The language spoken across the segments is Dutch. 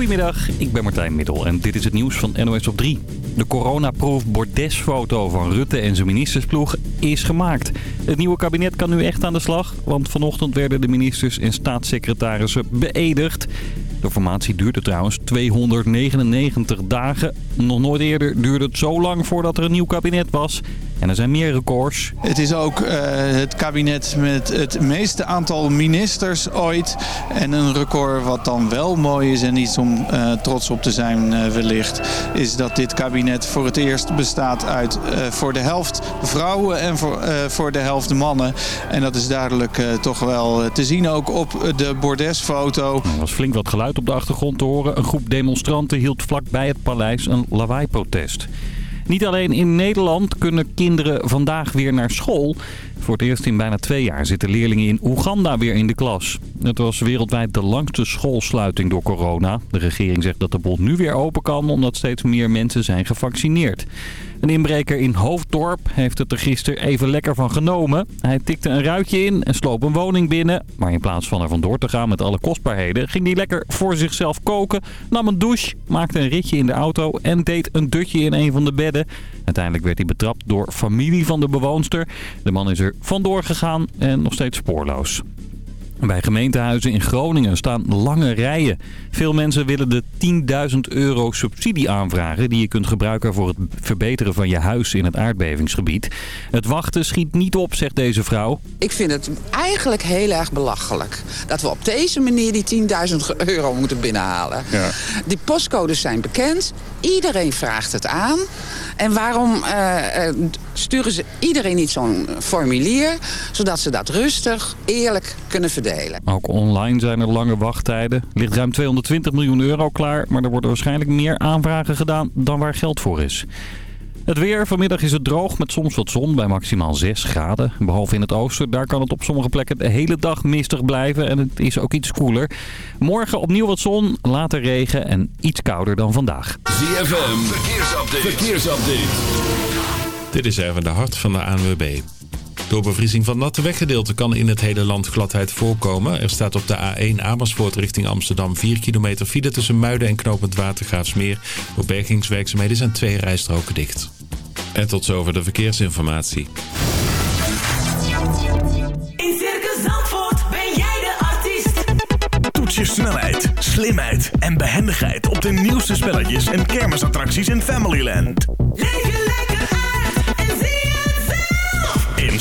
Goedemiddag, ik ben Martijn Middel en dit is het nieuws van NOS op 3. De coronaproof bordesfoto van Rutte en zijn ministersploeg is gemaakt. Het nieuwe kabinet kan nu echt aan de slag, want vanochtend werden de ministers en staatssecretarissen beëdigd. De formatie duurde trouwens 299 dagen. Nog nooit eerder duurde het zo lang voordat er een nieuw kabinet was. En er zijn meer records. Het is ook uh, het kabinet met het meeste aantal ministers ooit. En een record wat dan wel mooi is en iets om uh, trots op te zijn uh, wellicht... is dat dit kabinet voor het eerst bestaat uit voor de helft vrouwen en voor, voor de helft mannen. En dat is duidelijk toch wel te zien ook op de bordesfoto. Er was flink wat geluid op de achtergrond te horen. Een groep demonstranten hield vlakbij het paleis een lawaai-protest. Niet alleen in Nederland kunnen kinderen vandaag weer naar school. Voor het eerst in bijna twee jaar zitten leerlingen in Oeganda weer in de klas. Het was wereldwijd de langste schoolsluiting door corona. De regering zegt dat de bond nu weer open kan omdat steeds meer mensen zijn gevaccineerd. Een inbreker in Hoofddorp heeft het er gisteren even lekker van genomen. Hij tikte een ruitje in en sloop een woning binnen. Maar in plaats van er vandoor te gaan met alle kostbaarheden... ging hij lekker voor zichzelf koken, nam een douche, maakte een ritje in de auto... en deed een dutje in een van de bedden. Uiteindelijk werd hij betrapt door familie van de bewoonster. De man is er vandoor gegaan en nog steeds spoorloos. Bij gemeentehuizen in Groningen staan lange rijen. Veel mensen willen de 10.000 euro subsidie aanvragen... die je kunt gebruiken voor het verbeteren van je huis in het aardbevingsgebied. Het wachten schiet niet op, zegt deze vrouw. Ik vind het eigenlijk heel erg belachelijk... dat we op deze manier die 10.000 euro moeten binnenhalen. Ja. Die postcodes zijn bekend. Iedereen vraagt het aan. En waarom uh, sturen ze iedereen niet zo'n formulier... zodat ze dat rustig, eerlijk kunnen verdelen? Ook online zijn er lange wachttijden. ligt ruim 220 miljoen euro klaar... maar er worden waarschijnlijk meer aanvragen gedaan dan waar geld voor is. Het weer. Vanmiddag is het droog met soms wat zon bij maximaal 6 graden. Behalve in het oosten. Daar kan het op sommige plekken de hele dag mistig blijven. En het is ook iets koeler. Morgen opnieuw wat zon, later regen en iets kouder dan vandaag. ZFM. Verkeersupdate. Verkeersupdate. Dit is even de hart van de ANWB. Door bevriezing van natte weggedeelten kan in het hele land gladheid voorkomen. Er staat op de A1 Amersfoort richting Amsterdam 4 kilometer file tussen Muiden en Knopend Watergraafsmeer. Door bergingswerkzaamheden zijn twee rijstroken dicht. En tot zover de verkeersinformatie. In Circus Zandvoort ben jij de artiest. Toets je snelheid, slimheid en behendigheid op de nieuwste spelletjes en kermisattracties in Familyland. Leef lekker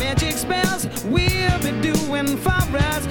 Magic spells we'll be doing for us?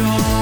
You.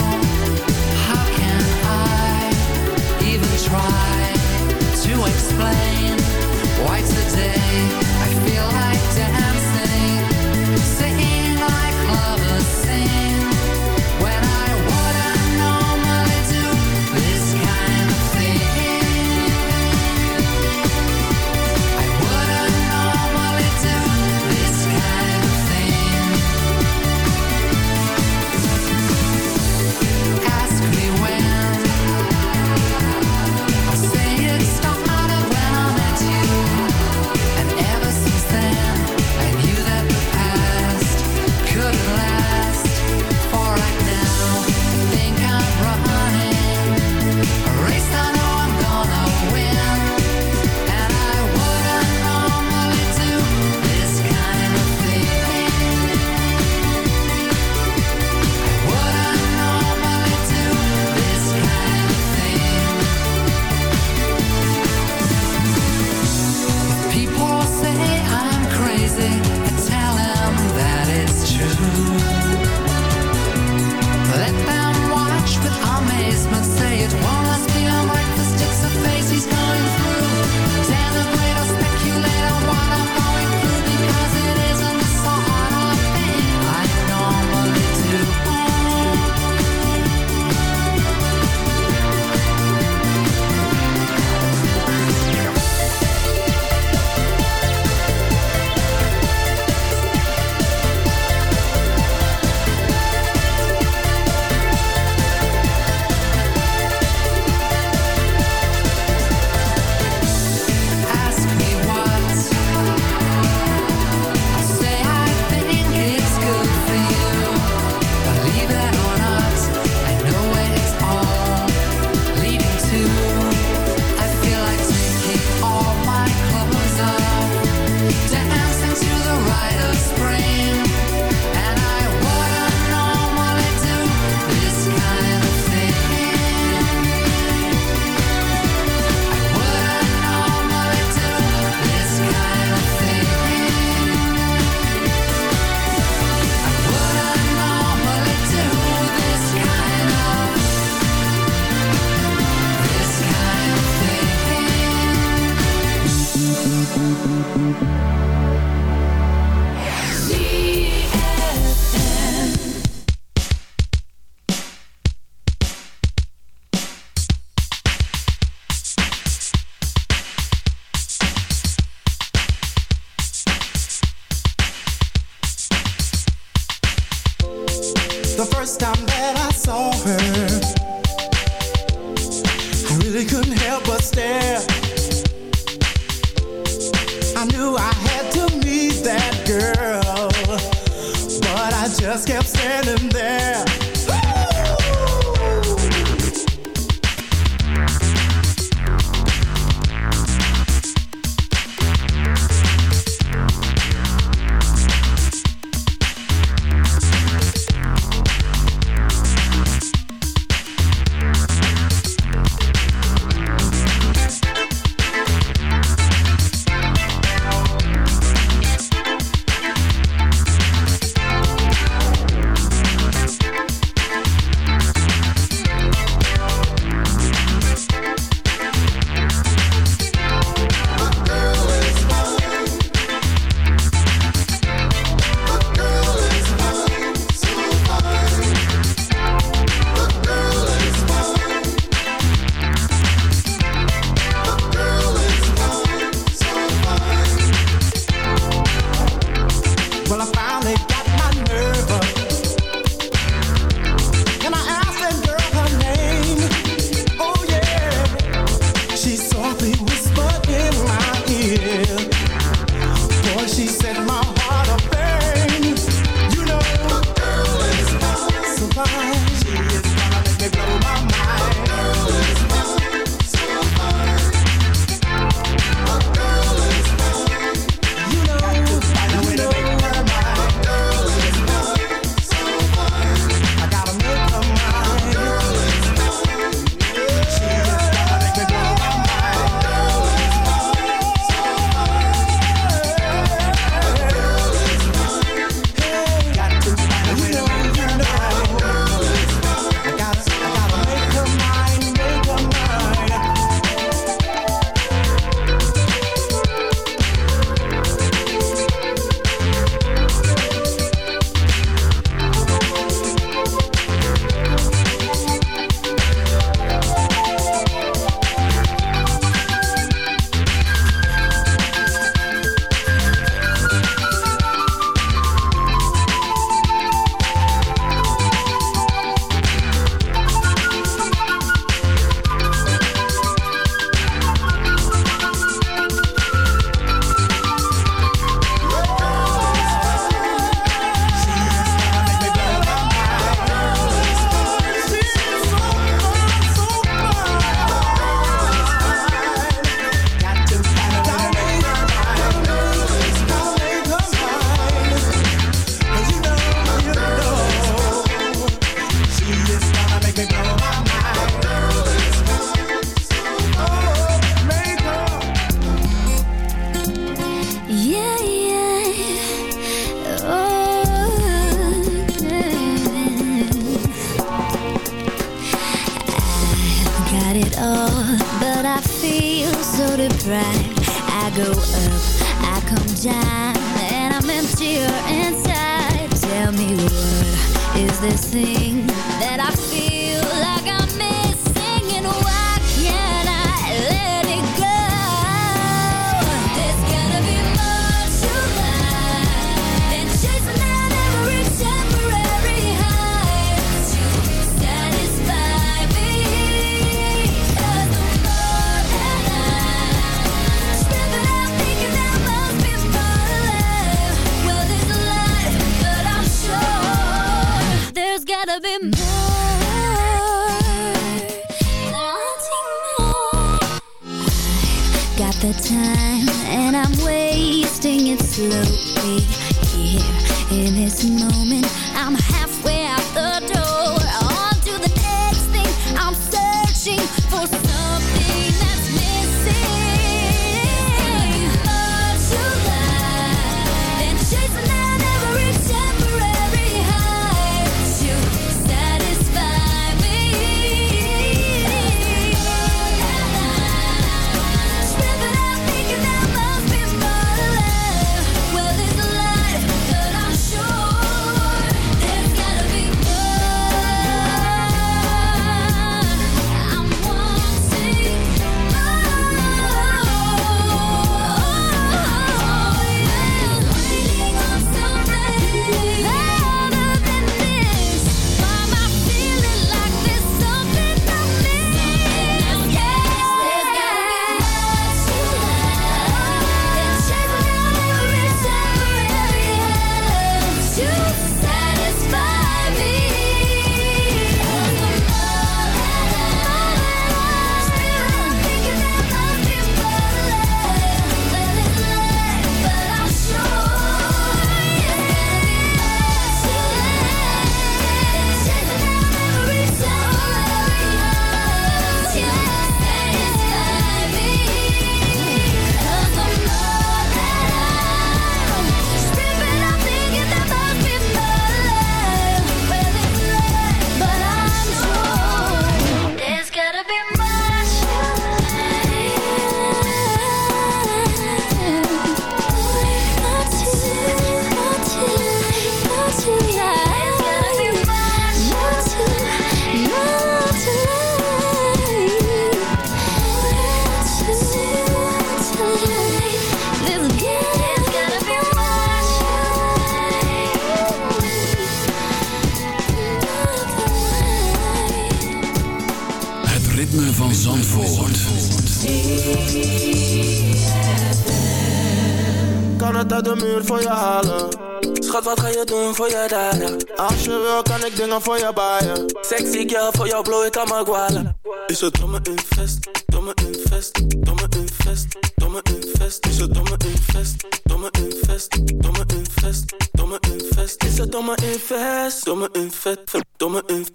Het uit de muur voor je halen? Schat, wat ga je doen voor je daden? Als je wil, kan ik dingen voor je baaien. Sexy girl, voor jou blow ik aan mijn gwalen. Is het domme invest, domme invest, domme invest, domme invest. Is het domme invest, domme invest, domme invest, domme invest. Is het domme invest, domme invest, domme invest,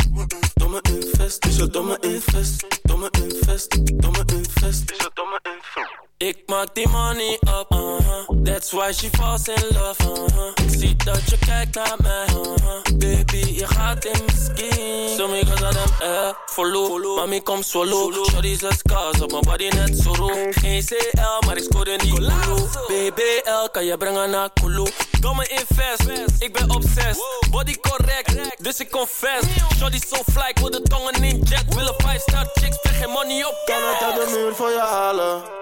domme invest. Is het domme invest, domme invest, domme invest. Is het domme invest. Ik maak die money up, uh-huh. That's why she falls in love, uh-huh. Ik zie dat je kijkt naar mij, uh-huh. Baby, je gaat in mijn skin Zo me gaan hem, eh, follow Mami, kom solo Shorty zes kaas op mijn body net zo roep Geen CL, maar ik scoor in die Kulu BBL, kan je brengen naar Kulu? Domme invest, ik ben obsessed. Body correct, dus ik confess. Shorty so fly, ik wil de tongen in jet. Willen 5 star chicks, spreek geen money op. Kan het uit de muur voor je halen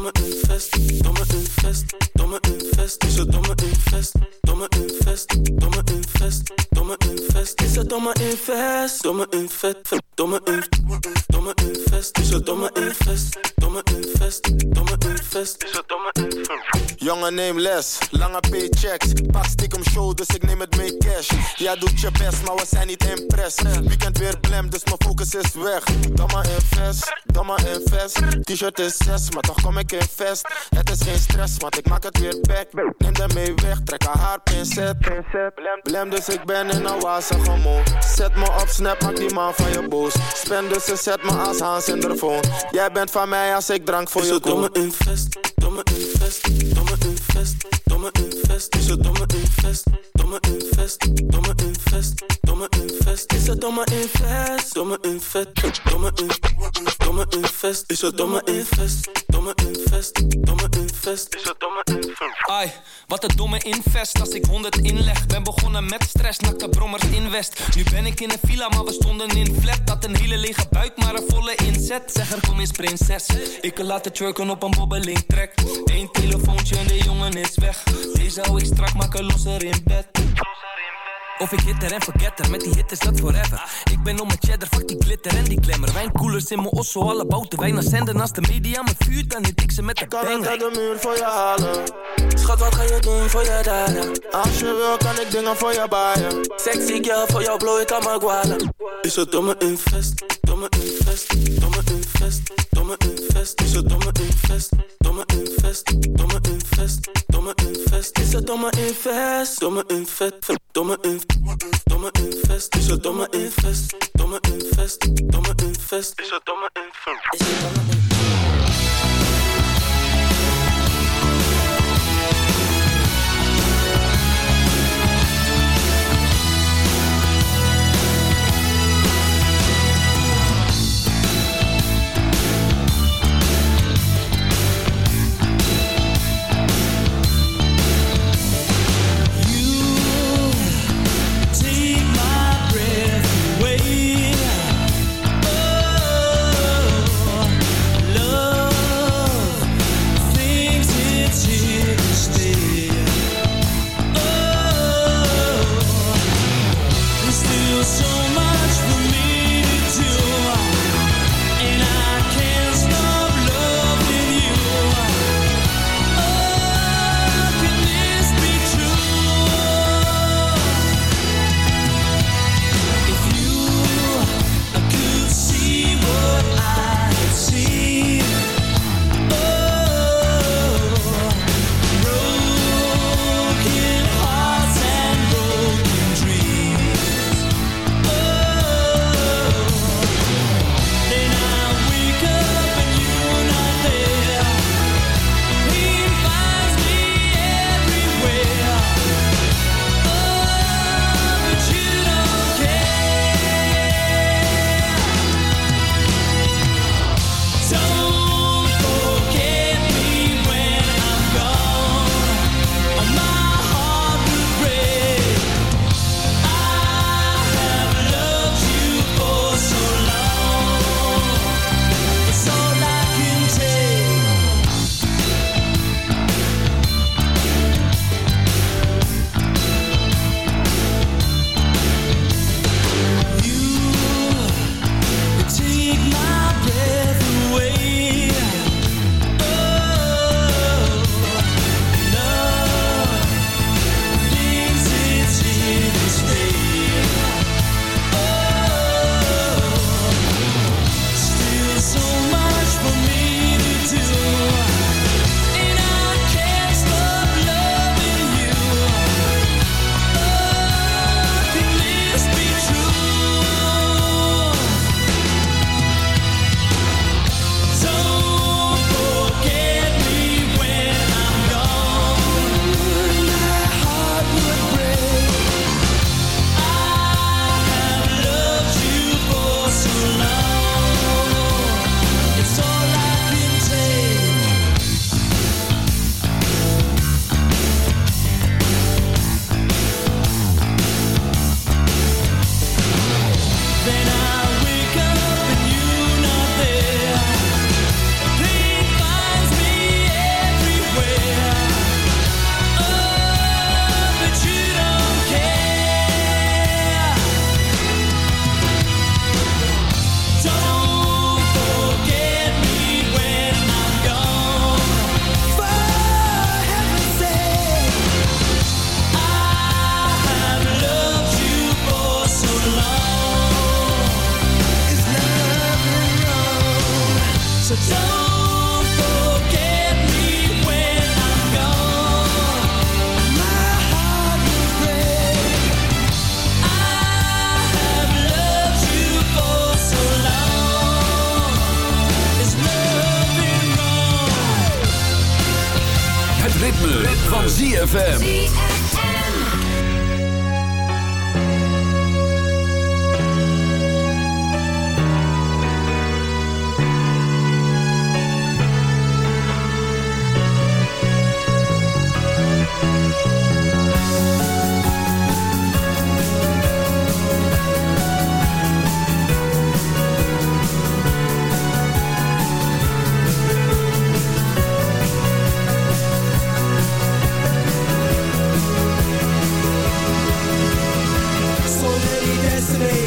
domme invest, domme invest, domme invest. Is het domme invest, domme invest, domme invest, domme invest. Is het domme invest, domme invest, domme invest, domme invest. Is domme invest, domme invest, domme invest. Is het domme invest. Jongen, neem les, lange paychecks. Pak stiekem show, dus ik neem het mee cash. Ja, doet je best, maar we zijn niet impress. Weekend weer blem, dus mijn focus is weg. Domme invest, domme invest. T-shirt is 6, maar toch kom ik Het is geen stress, want ik maak het weer back. Neem de mee weg, trek haar haar pincet. Blem, dus ik ben in een wazige gewoon. Zet me op snap, maak die man van je boos. Spend dus ze zet me als Hans in de phone. Jij bent van mij als ik drank voor Is je koop. domme invest, domme invest, domme invest, domme invest, is het domme invest, domme invest, domme invest, domme invest, is het domme invest, domme invest, domme invest, domme invest, is het domme invest, domme invest, domme invest, is het domme invest. Ai, wat een domme invest als ik 100 inleg. Ben begonnen met stress, nakte brommers in West. Nu ben ik in een villa, maar we stonden in flat. Dat een hele lege buik, maar een volle inzet. Zeg er, kom eens prinses. Ik kan laten twerken op een bobbeling trek. Eén telefoontje en de jongen is weg. Deze hou ik strak, maken losser in bed. Of ik hitter en forgetter, met die hit is dat forever. Ik ben om mijn cheddar, fuck die glitter en die glamour. Wijnkoelers in mijn osso, alle bouten wijn zenden. Als de media me vuurt, dan hit ik ze met de Kan ik banger. uit de muur voor je halen? Schat, wat ga je doen voor je daden? Als je wil, kan ik dingen voor je baaien. Sexy girl, voor jou blow ik aan mijn. Is het domme invest, domme invest, domme invest, domme invest. Is het domme invest, domme invest, domme invest, domme invest. Is het domme invest, domme invest, domme invest, domme invest. Is het domme invest, domme invest, domme invest. Is het domme invest. Is het domme Take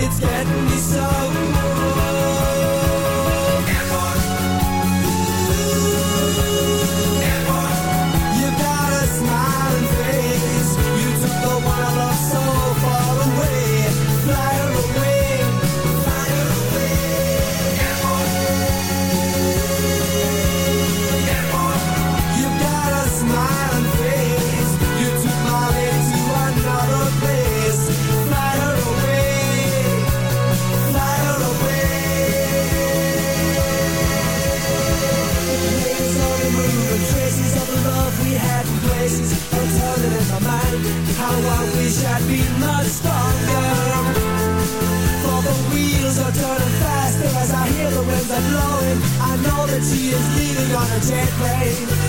it's getting me so blowing. I know that she is leaving on a jet plane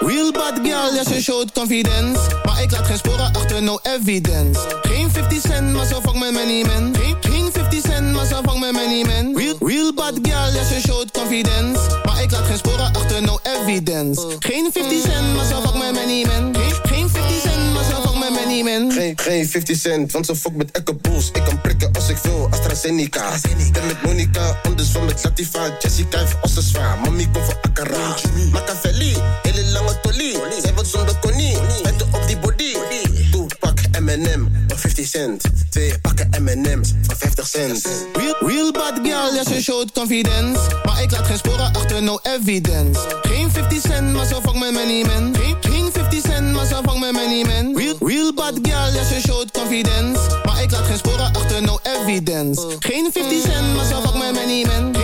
Real, bad girl, ja, ze showt confidence. Maar ik laat geen sporen achter, no evidence. Geen 50 cent, maar zo vang mijn money man. Geen, geen 50 cent, maar zo vang mijn money man. Real, real bad girl, ja, ze showt confidence. Maar ik laat geen sporen achter, no evidence. Geen 50 cent, maar zo vang mijn money man. Geen, Geen, geen 50 cent, want ze fuck met Bulls. Ik kan prikken als ik wil, AstraZeneca. Ben met Monica, andersom met Latifa. Jessica heeft als zwaar, mami komt voor Akara. Machiavelli, hele lange tolie. Zij wordt zonder konie, spijten op die body. M&M of 50 cent. Twee pakken M&M's van 50 cent. Real, real bad girl, ja, ze showt confidence. Maar ik laat geen sporen achter, no evidence. Geen 50 cent, maar zo vangt mijn money man. Geen, geen 50 cent, maar zo vangt mijn money man. Real, real bad girl, ja, ze showt confidence. Maar ik laat geen sporen achter, no evidence. Geen 50 cent, maar zo vangt mijn money man.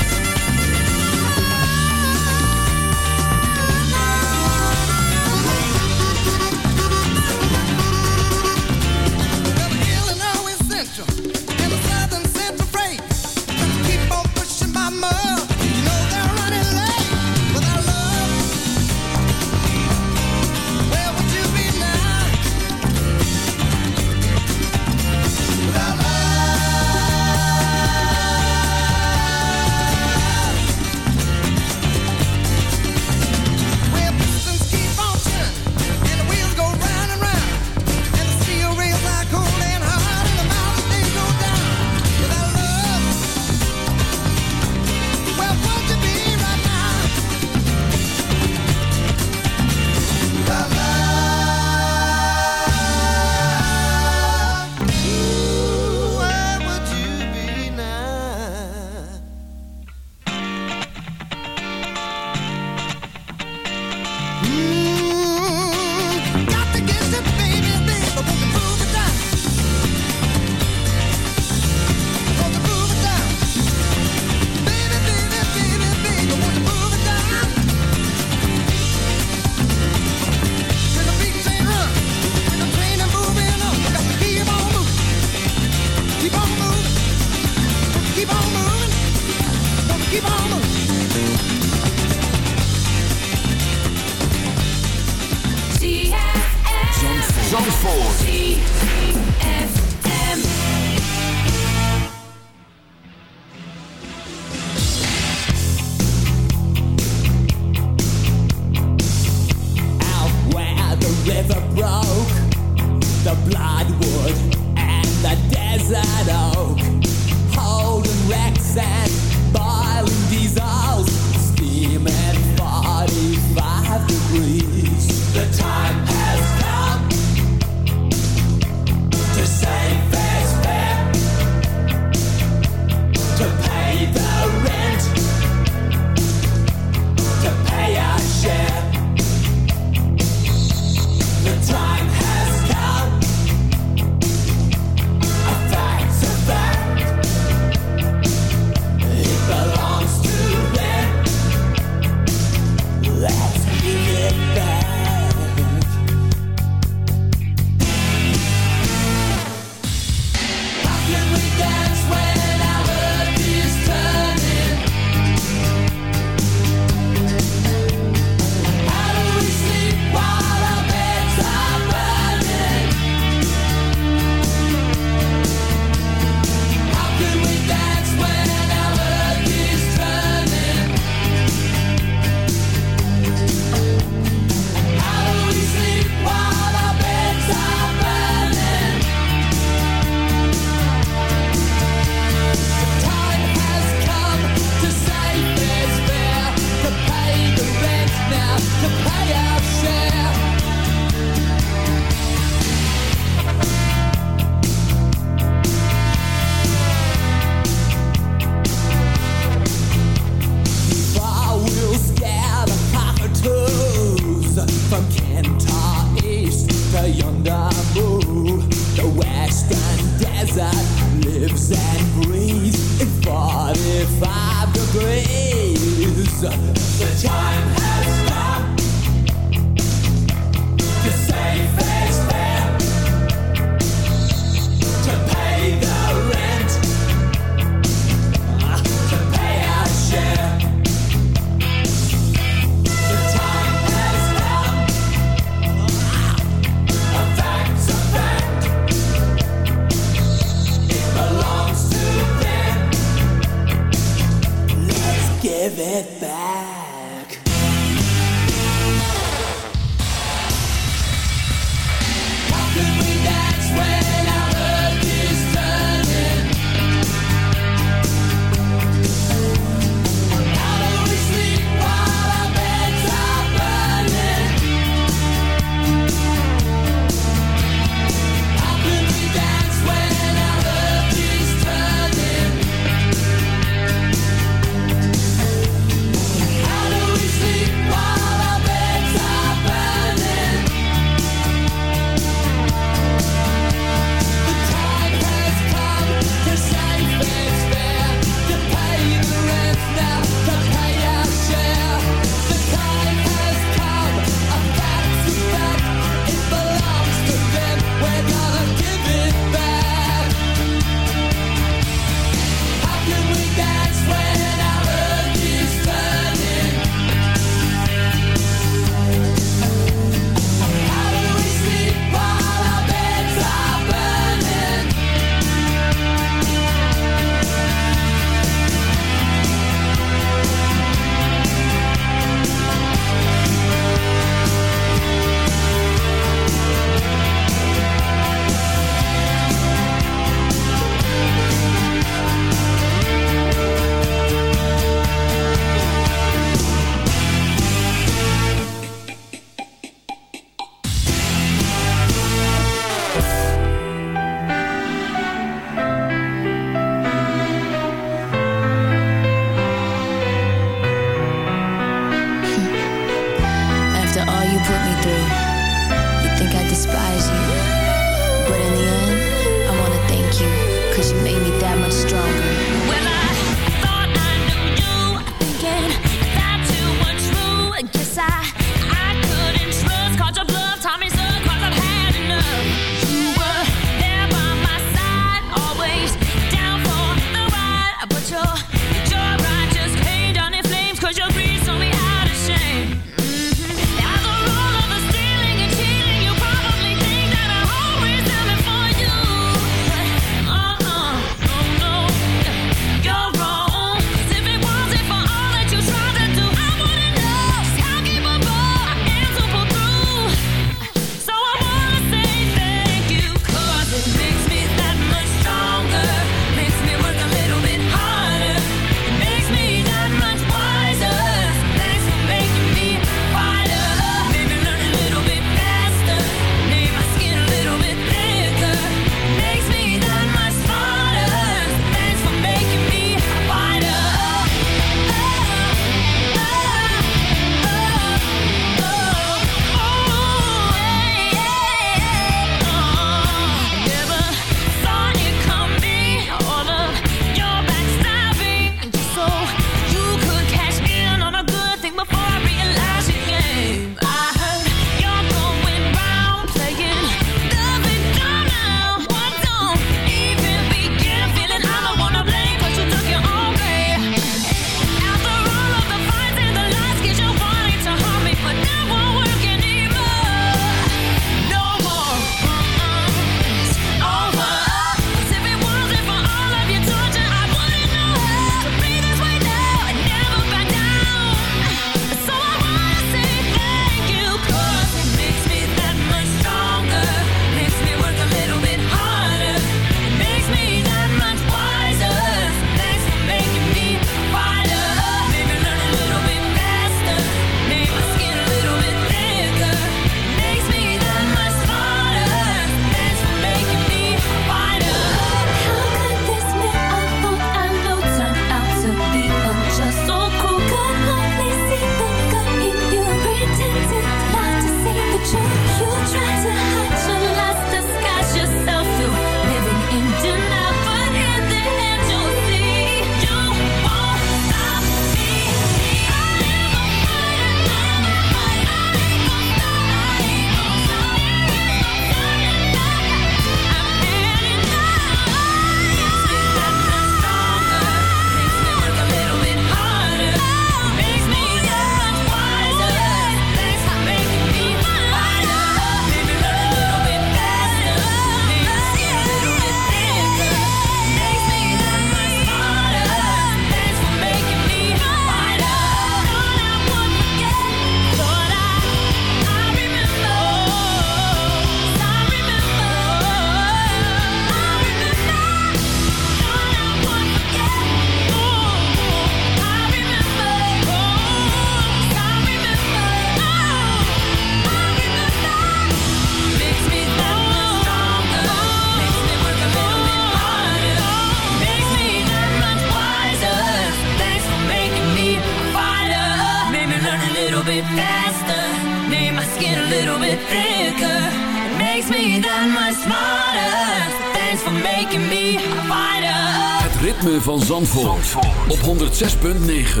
Zandvoort, op 106.9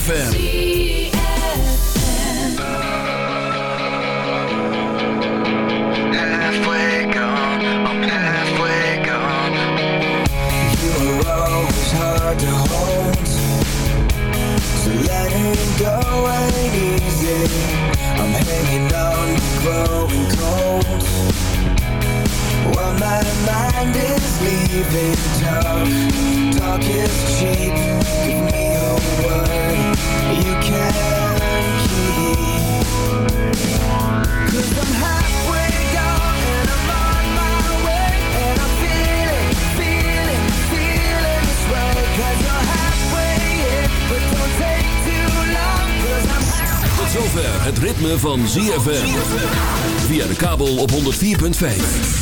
FM. Halfway gone, I'm halfway gone. You were always hard to hold. So letting go ain't easy. I'm hanging on, growing cold. My mind is leaving talk. Talk is cheap. Me a you can keep. Cause I'm halfway gone and I'm on my way. And I'm feeling, feeling, feeling this way. Halfway in, but don't take too long. Cause I'm halfway Tot zover het ritme van ZFM. Via de kabel op 104.5.